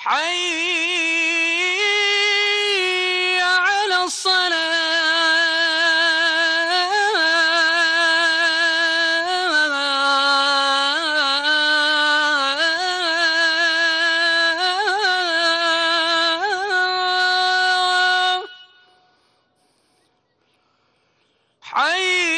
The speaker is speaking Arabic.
حي على الصلاة. حي